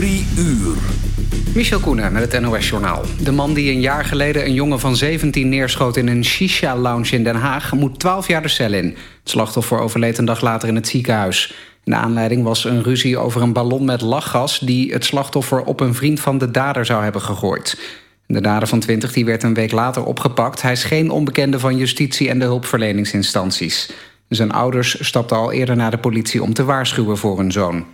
Drie uur. Michel Koenen met het NOS-journaal. De man die een jaar geleden een jongen van 17 neerschoot... in een shisha-lounge in Den Haag moet 12 jaar de cel in. Het slachtoffer overleed een dag later in het ziekenhuis. De aanleiding was een ruzie over een ballon met lachgas... die het slachtoffer op een vriend van de dader zou hebben gegooid. De dader van 20 die werd een week later opgepakt. Hij is geen onbekende van justitie en de hulpverleningsinstanties. Zijn ouders stapten al eerder naar de politie om te waarschuwen voor hun zoon.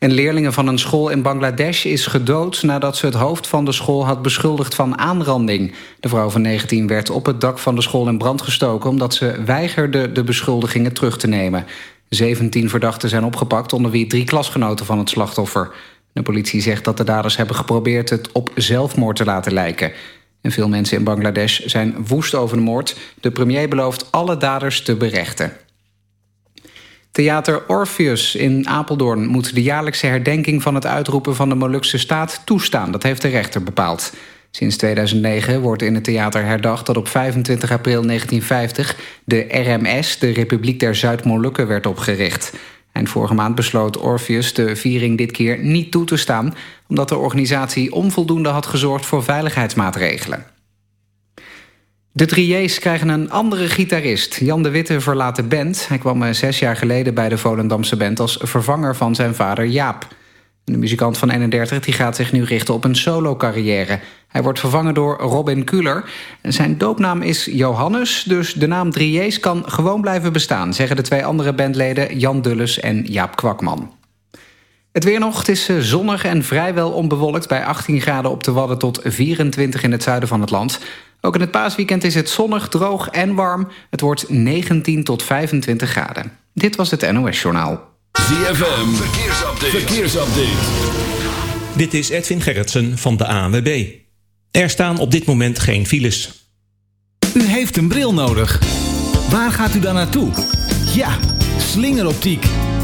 Een leerlinge van een school in Bangladesh is gedood... nadat ze het hoofd van de school had beschuldigd van aanranding. De vrouw van 19 werd op het dak van de school in brand gestoken... omdat ze weigerde de beschuldigingen terug te nemen. 17 verdachten zijn opgepakt, onder wie drie klasgenoten van het slachtoffer. De politie zegt dat de daders hebben geprobeerd het op zelfmoord te laten lijken. En veel mensen in Bangladesh zijn woest over de moord. De premier belooft alle daders te berechten. Theater Orpheus in Apeldoorn moet de jaarlijkse herdenking van het uitroepen van de Molukse staat toestaan. Dat heeft de rechter bepaald. Sinds 2009 wordt in het theater herdacht dat op 25 april 1950 de RMS, de Republiek der Zuid-Molukken, werd opgericht. En vorige maand besloot Orpheus de viering dit keer niet toe te staan... omdat de organisatie onvoldoende had gezorgd voor veiligheidsmaatregelen. De Triers krijgen een andere gitarist. Jan de Witte verlaat de band. Hij kwam eh, zes jaar geleden bij de Volendamse band... als vervanger van zijn vader Jaap. De muzikant van 31 die gaat zich nu richten op een solo-carrière. Hij wordt vervangen door Robin Kuller. Zijn doopnaam is Johannes, dus de naam Drieës kan gewoon blijven bestaan... zeggen de twee andere bandleden Jan Dulles en Jaap Kwakman. Het weer nog, het is eh, zonnig en vrijwel onbewolkt... bij 18 graden op de Wadden tot 24 in het zuiden van het land. Ook in het paasweekend is het zonnig, droog en warm. Het wordt 19 tot 25 graden. Dit was het NOS Journaal. ZFM, verkeersupdate. verkeersupdate. Dit is Edwin Gerritsen van de ANWB. Er staan op dit moment geen files. U heeft een bril nodig. Waar gaat u dan naartoe? Ja, slingeroptiek.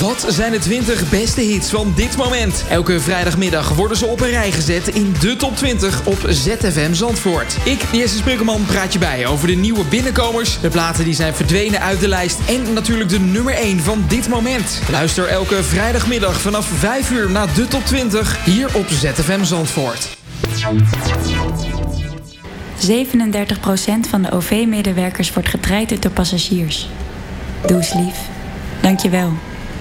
Wat zijn de 20 beste hits van dit moment? Elke vrijdagmiddag worden ze op een rij gezet in de top 20 op ZFM Zandvoort. Ik, Jesse Sprukkelman, praat je bij over de nieuwe binnenkomers, de platen die zijn verdwenen uit de lijst en natuurlijk de nummer 1 van dit moment. Luister elke vrijdagmiddag vanaf 5 uur naar de top 20 hier op ZFM Zandvoort. 37% van de OV-medewerkers wordt getraind door passagiers. Doe lief. Dank je wel.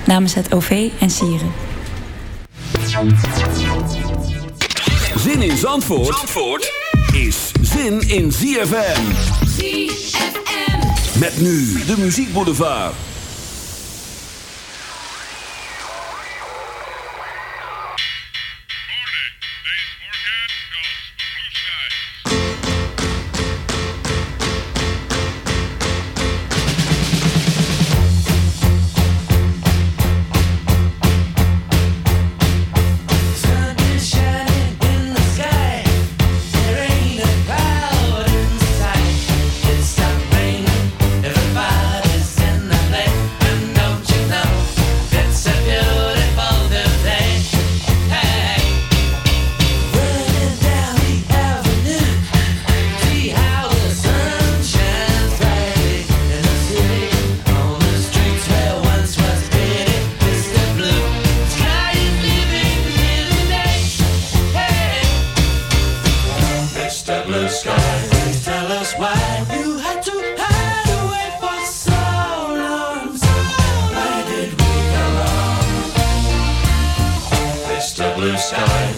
Namens het OV en Sieren. Zin in Zandvoort, Zandvoort is zin in ZFM. ZFM. Met nu de muziekboulevard. Please tell us why you had to hide away for so long. So why did we? Mr. Blue Sky.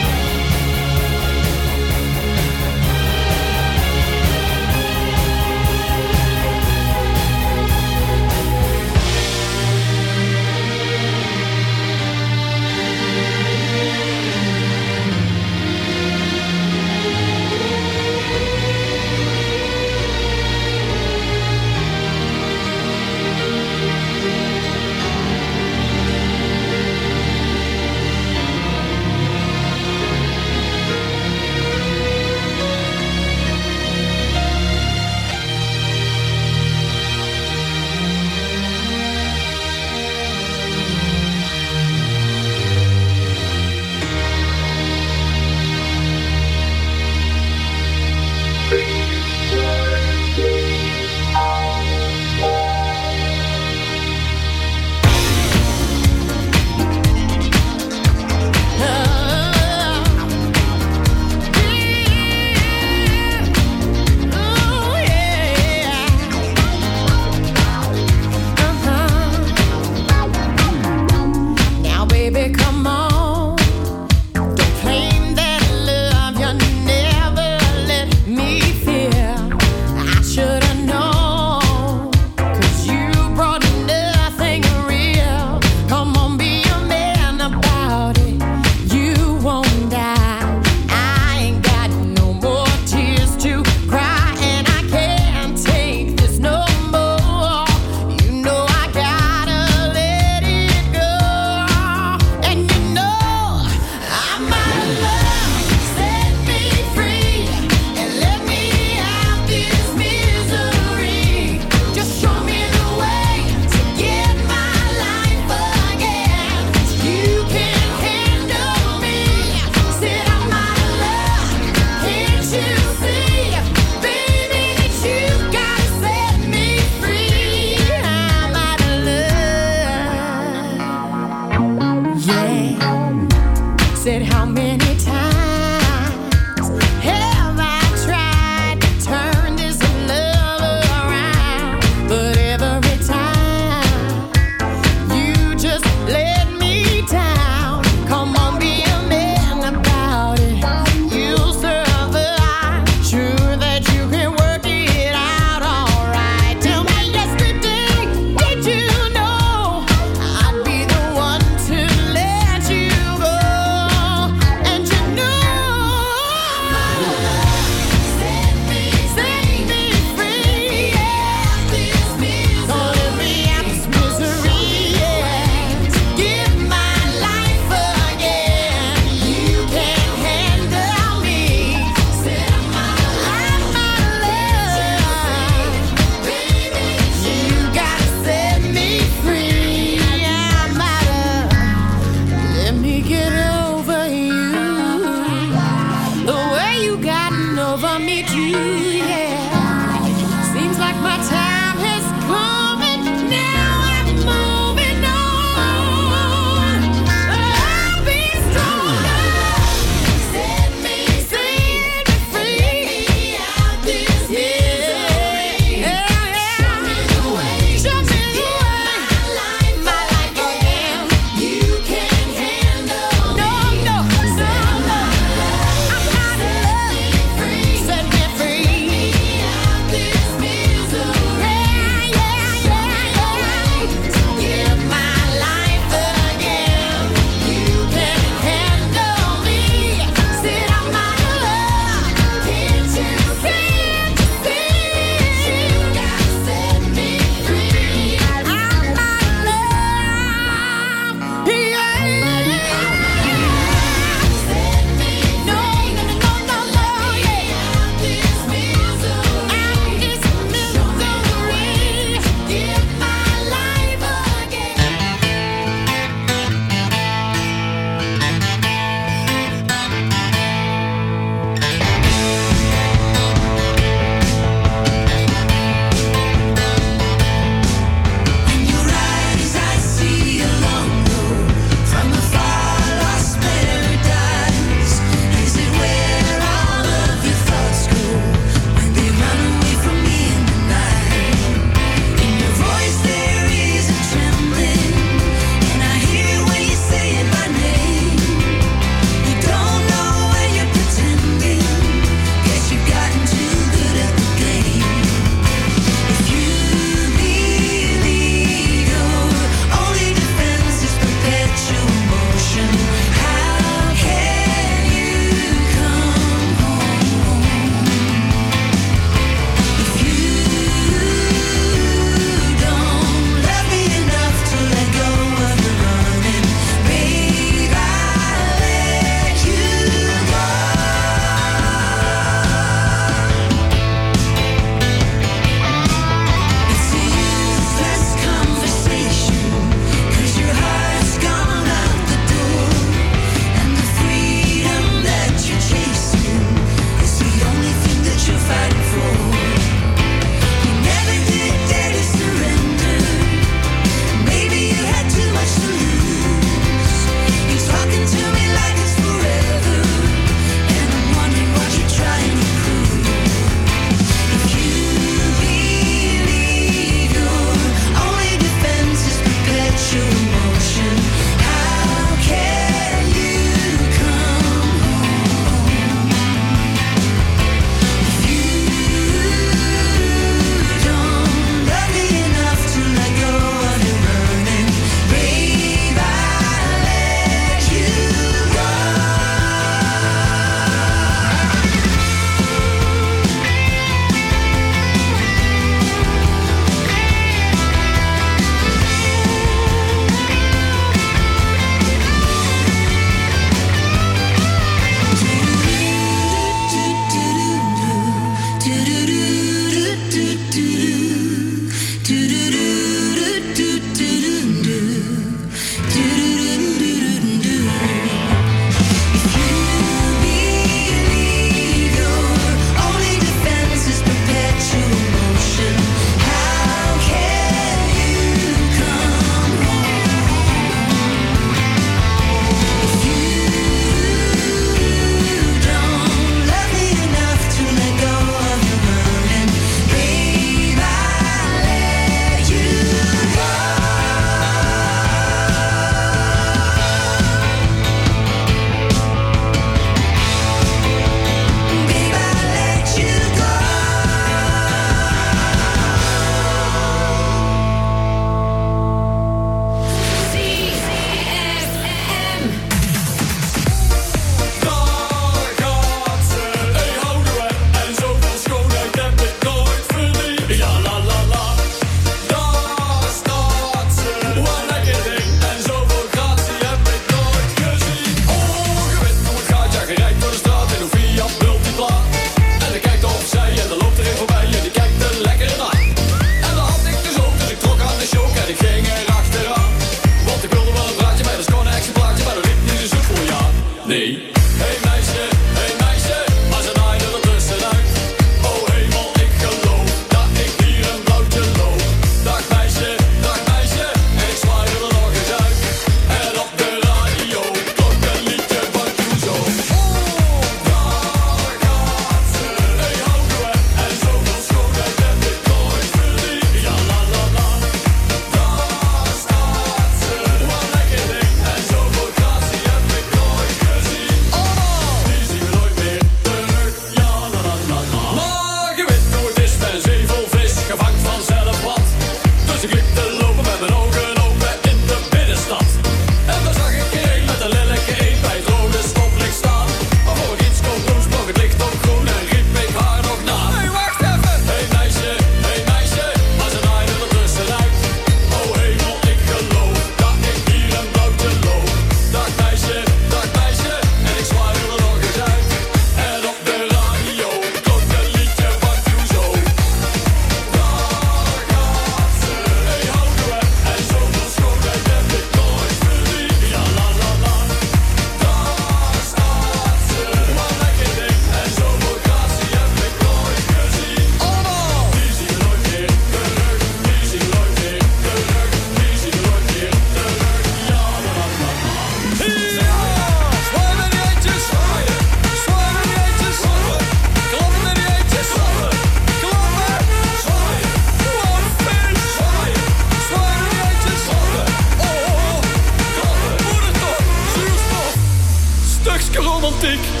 Muziek.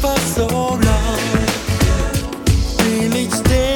for so long. We reached there.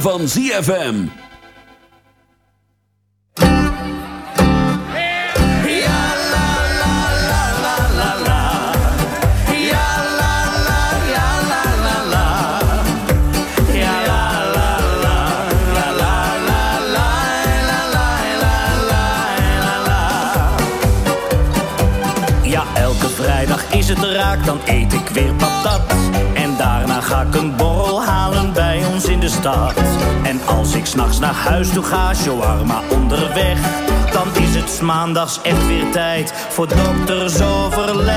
Van ZFM. Ja, elke vrijdag is het raak, dan eet ik weer patat. Daarna ga ik een borrel halen bij ons in de stad. En als ik s'nachts naar huis toe ga, shawarma onderweg. Dan is het 's maandags echt weer tijd voor doktersoverleg.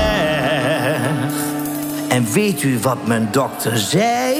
En weet u wat mijn dokter zei?